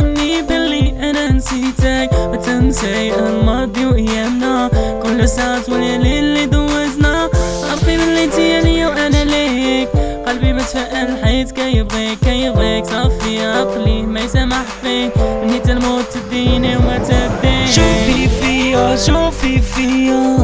تظني باللي أنا نسيتك؟ ما تنسي الماضي وأيامنا كل ساعة والليل اللي دوزنا. عارفين اللي انتي ليا وأنا ليك. قلبي متفائل حيت كيبغيك كيبغيك صافي عقلي ما يسمح فيك. نهيت الموت تديني وما تبديك. شوفي فيا شوفي فيا.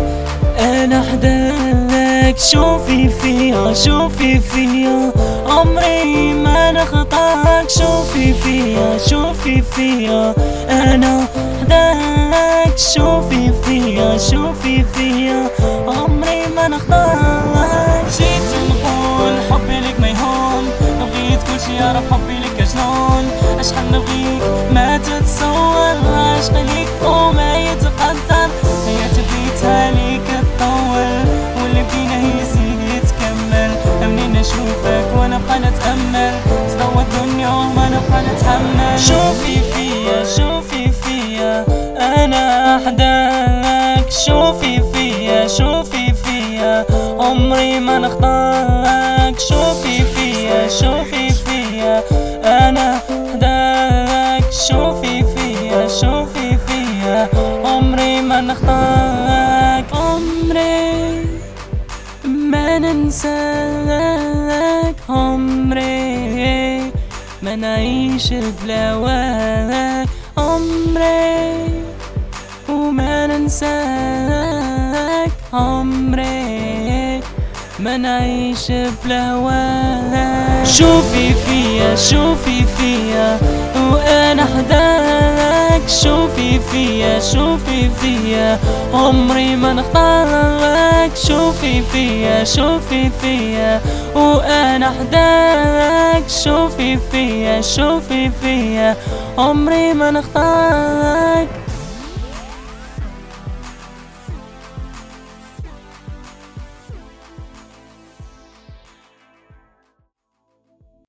أنا حداك شوفي فيا شوفي فيا عمري ما نخطاك. شوفي فيا شوفي فيا أنا حداك شوفي فيا شوفي فيا عمري ما نخطاك. جيت نقول حبي لك ما يهون. بغيت كل شي يعرف حبي لك شلون اشحال نبغيك ما تتصور عشقي منين نشوفك وأنا بقى نتامل تضوى الدنيا وما نبقى نتحمل شوفي فيا شوفي فيا. أنا أحداك. شوفي فيا شوفي فيا. عمري ما نخطاك. شوفي فيا شوفي فيا. أنا أحداك. شوفي فيا شوفي فيا. عمري ما نخطاك. عمري ما ننساك عمري ما نعيش بلاواك عمري. وما ننساك عمري ما نعيش بلاواك شوفي فيا شوفي فيا وأنا حداك شوفي فيا شوفي فيا. عمري ما نختارك شوفي فيا شوفي فيا. وأنا حداك شوفي فيا شوفي فيا. عمري ما نختارك